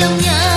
trong nhà